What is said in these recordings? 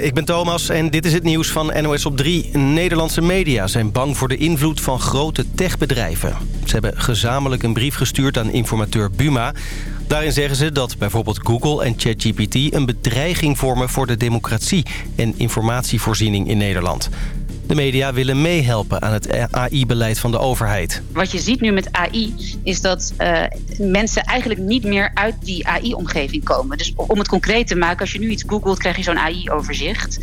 Ik ben Thomas en dit is het nieuws van NOS op 3. Nederlandse media zijn bang voor de invloed van grote techbedrijven. Ze hebben gezamenlijk een brief gestuurd aan informateur Buma. Daarin zeggen ze dat bijvoorbeeld Google en ChatGPT... een bedreiging vormen voor de democratie en informatievoorziening in Nederland. De media willen meehelpen aan het AI-beleid van de overheid. Wat je ziet nu met AI is dat uh, mensen eigenlijk niet meer uit die AI-omgeving komen. Dus om het concreet te maken, als je nu iets googelt, krijg je zo'n AI-overzicht.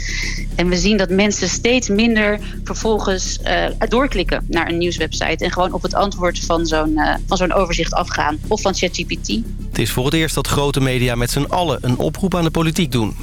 En we zien dat mensen steeds minder vervolgens uh, doorklikken naar een nieuwswebsite... en gewoon op het antwoord van zo'n uh, van zo'n overzicht afgaan. Of van ChatGPT. Het is voor het eerst dat grote media met z'n allen een oproep aan de politiek doen.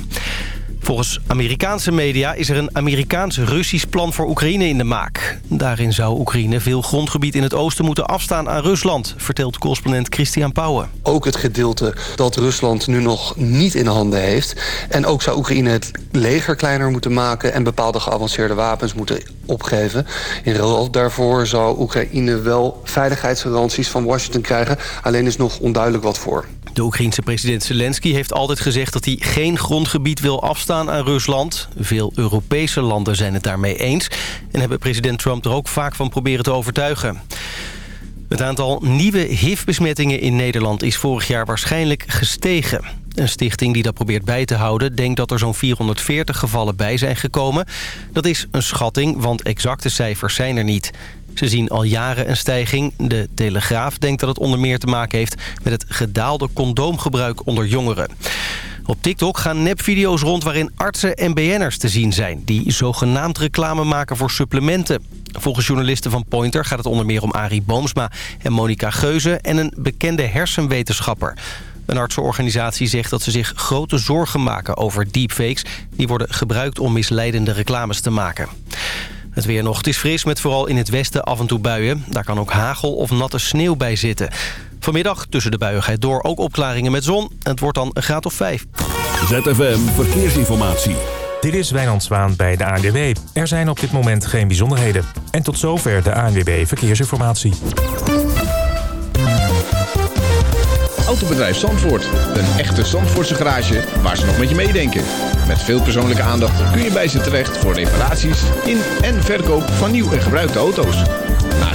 Volgens Amerikaanse media is er een Amerikaans-Russisch plan voor Oekraïne in de maak. Daarin zou Oekraïne veel grondgebied in het oosten moeten afstaan aan Rusland... vertelt correspondent Christian Pauwen. Ook het gedeelte dat Rusland nu nog niet in handen heeft. En ook zou Oekraïne het leger kleiner moeten maken... en bepaalde geavanceerde wapens moeten opgeven. In ruil daarvoor zou Oekraïne wel veiligheidsgaranties van Washington krijgen. Alleen is nog onduidelijk wat voor. De Oekraïense president Zelensky heeft altijd gezegd dat hij geen grondgebied wil afstaan aan Rusland. Veel Europese landen zijn het daarmee eens en hebben president Trump er ook vaak van proberen te overtuigen. Het aantal nieuwe HIV-besmettingen in Nederland is vorig jaar waarschijnlijk gestegen. Een stichting die dat probeert bij te houden... denkt dat er zo'n 440 gevallen bij zijn gekomen. Dat is een schatting, want exacte cijfers zijn er niet. Ze zien al jaren een stijging. De Telegraaf denkt dat het onder meer te maken heeft... met het gedaalde condoomgebruik onder jongeren. Op TikTok gaan nepvideo's rond waarin artsen en BN'ers te zien zijn... die zogenaamd reclame maken voor supplementen. Volgens journalisten van Pointer gaat het onder meer om Arie Boomsma en Monica Geuze... en een bekende hersenwetenschapper. Een artsenorganisatie zegt dat ze zich grote zorgen maken over deepfakes... die worden gebruikt om misleidende reclames te maken. Het weer nog. Het is fris met vooral in het westen af en toe buien. Daar kan ook hagel of natte sneeuw bij zitten. Vanmiddag tussen de buiigheid door ook opklaringen met zon. Het wordt dan een graad of 5. ZFM Verkeersinformatie. Dit is Wijnand Zwaan bij de ANWB. Er zijn op dit moment geen bijzonderheden. En tot zover de ANWB Verkeersinformatie. Autobedrijf Zandvoort. Een echte Zandvoortse garage waar ze nog met je meedenken. Met veel persoonlijke aandacht kun je bij ze terecht voor reparaties in en verkoop van nieuw en gebruikte auto's.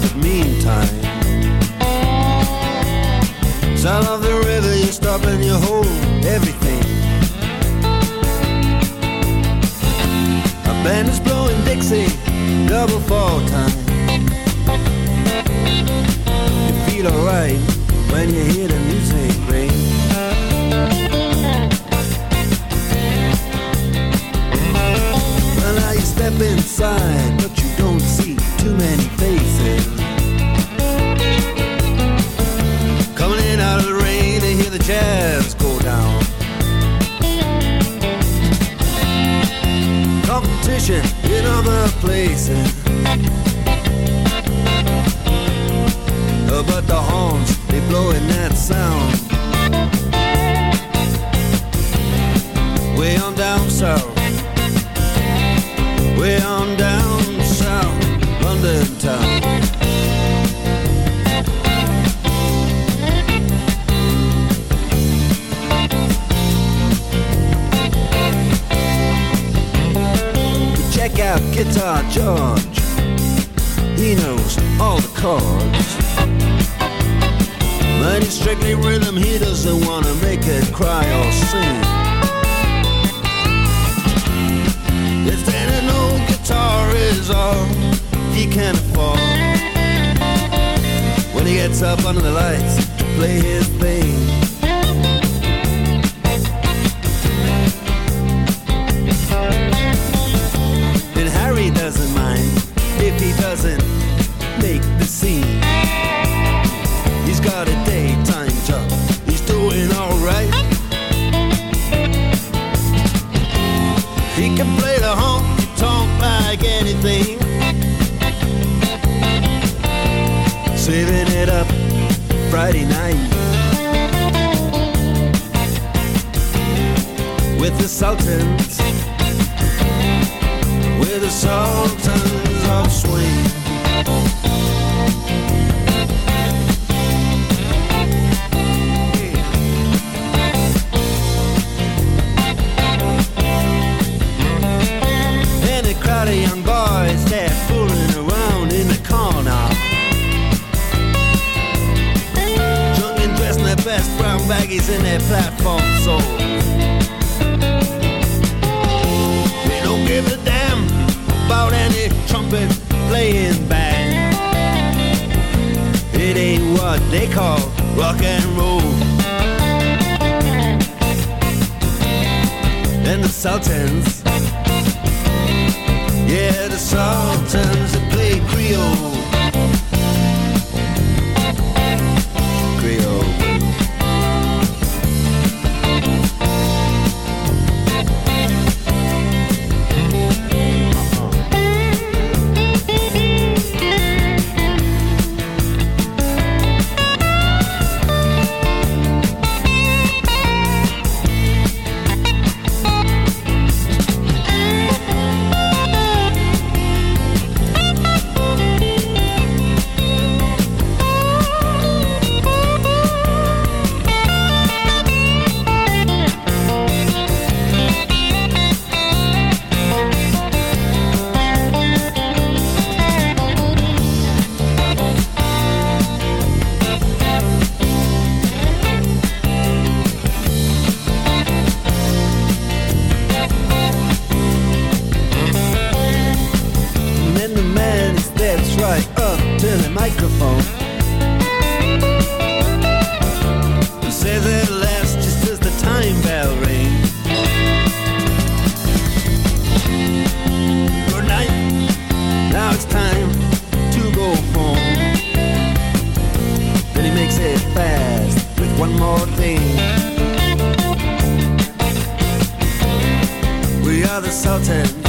The meantime. Sound of the river, you stop and you hold everything. A band is blowing Dixie, double fall time. You feel alright when you hear the music insulted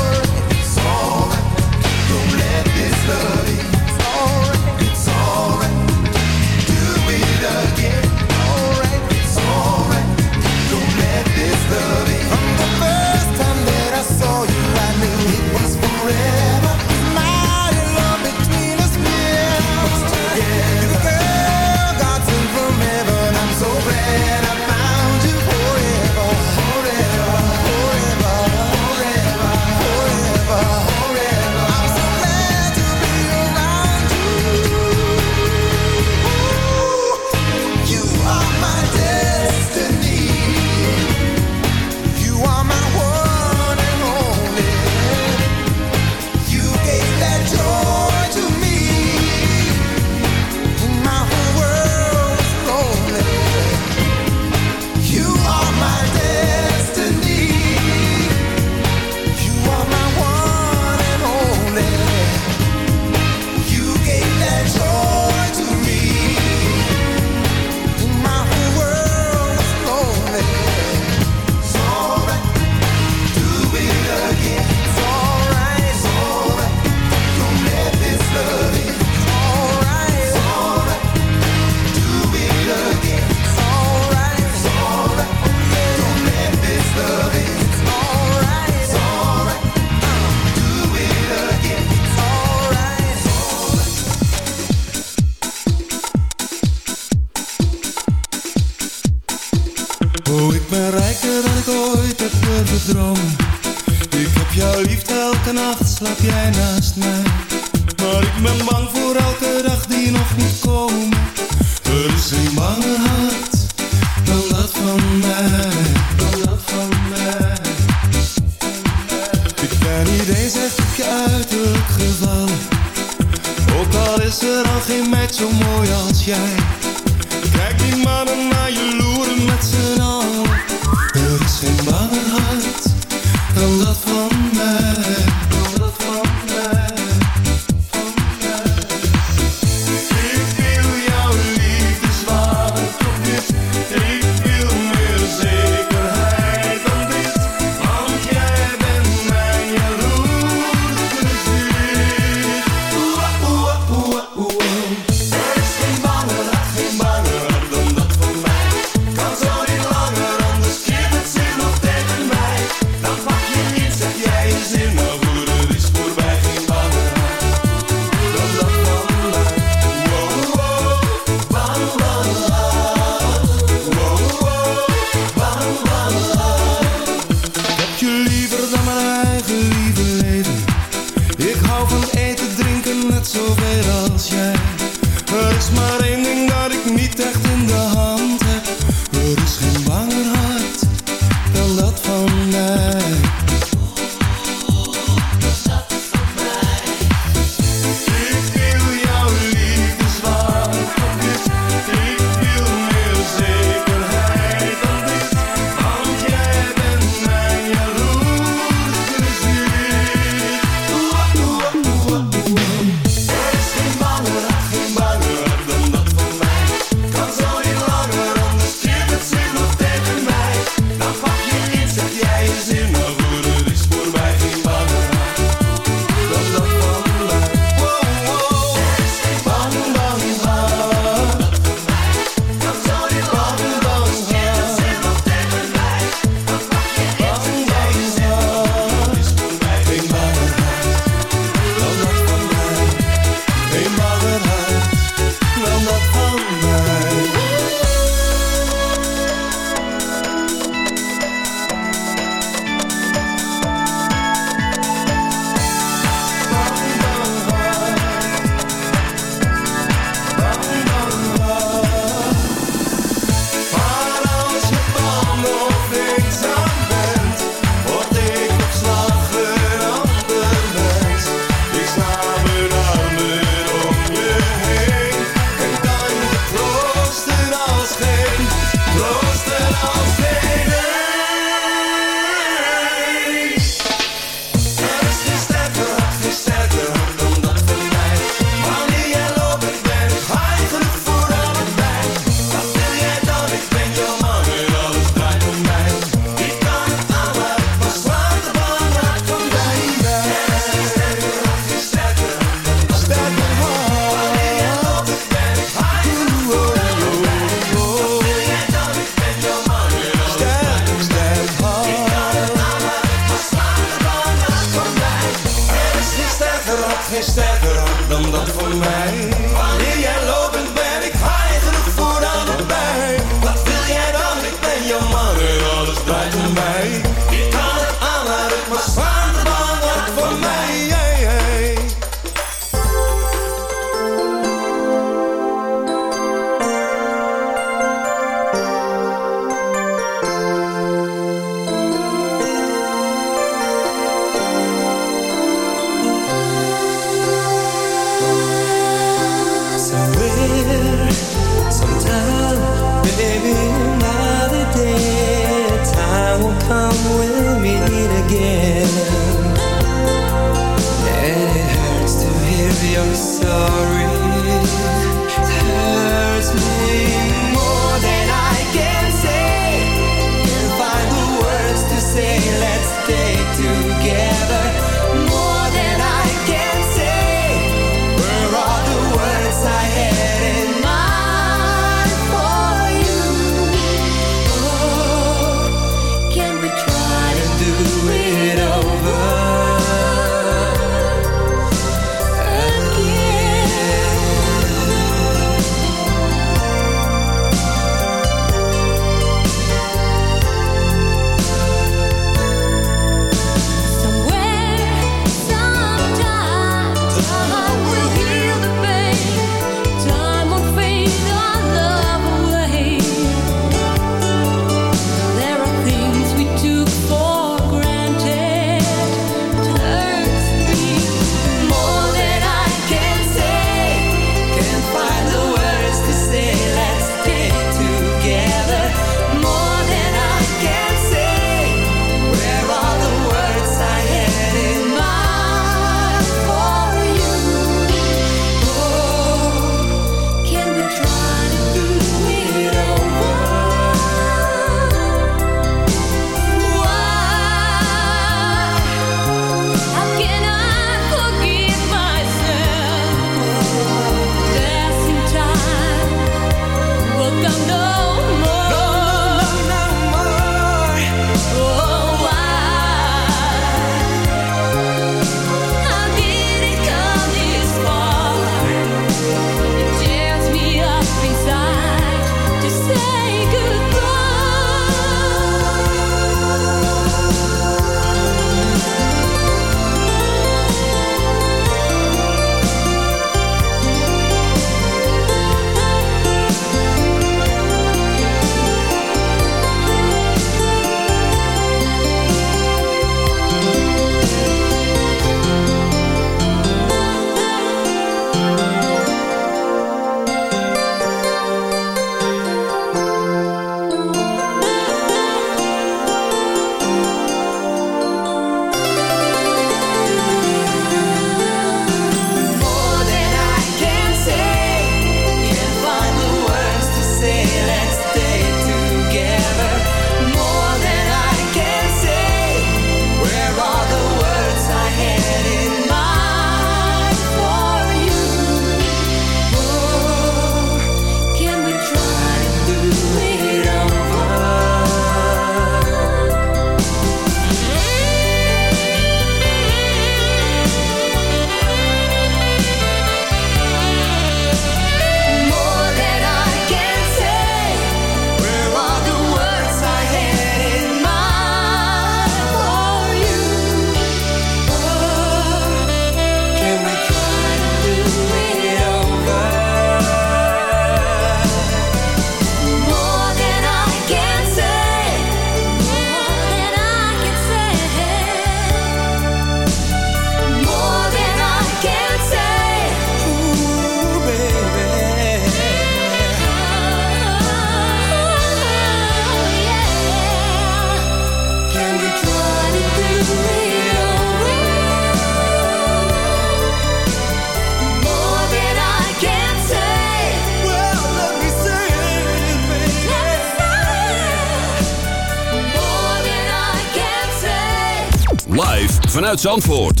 vanuit Zandvoort.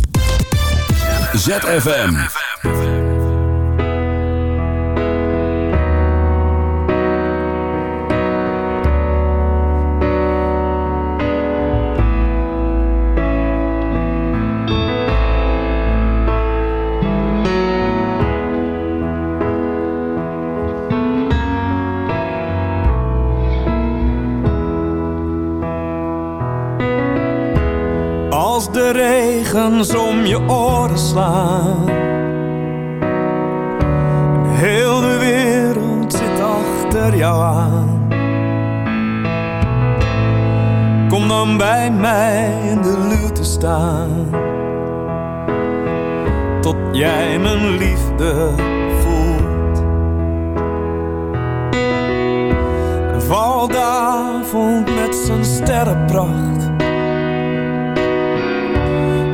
ZFM. Om je oren slaan. Heel de wereld zit achter jou aan. Kom dan bij mij in de luwte staan. Tot jij mijn liefde voelt. Valt de avond met zijn sterrenpracht.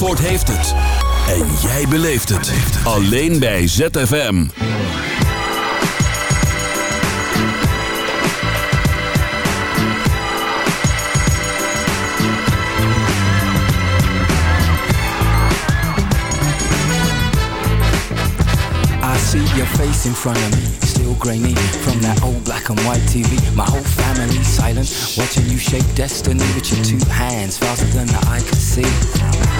Zandvoort heeft het. En jij beleeft het. Alleen bij ZFM. I see your face in front of me, still grainy from that old black and white TV. My whole family silent, watching you shape destiny with your two hands faster than the eye can see.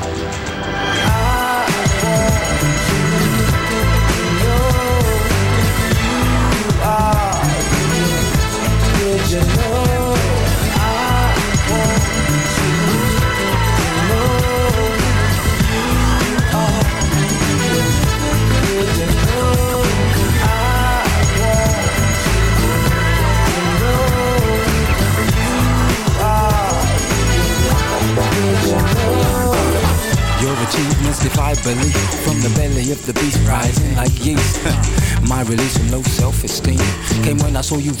so you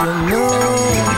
afternoon.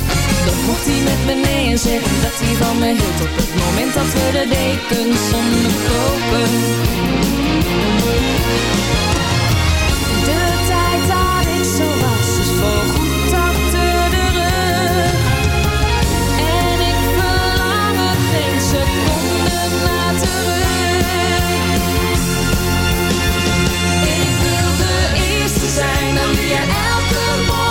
Dan mocht hij met me mee en zeggen dat hij van me hield Op het moment dat we de dekens onderkopen De tijd dat ik zo was dus is voorgoed achter de rug. En ik verlang het geen seconde na terug. Ik wil de eerste zijn dan wie elke morgen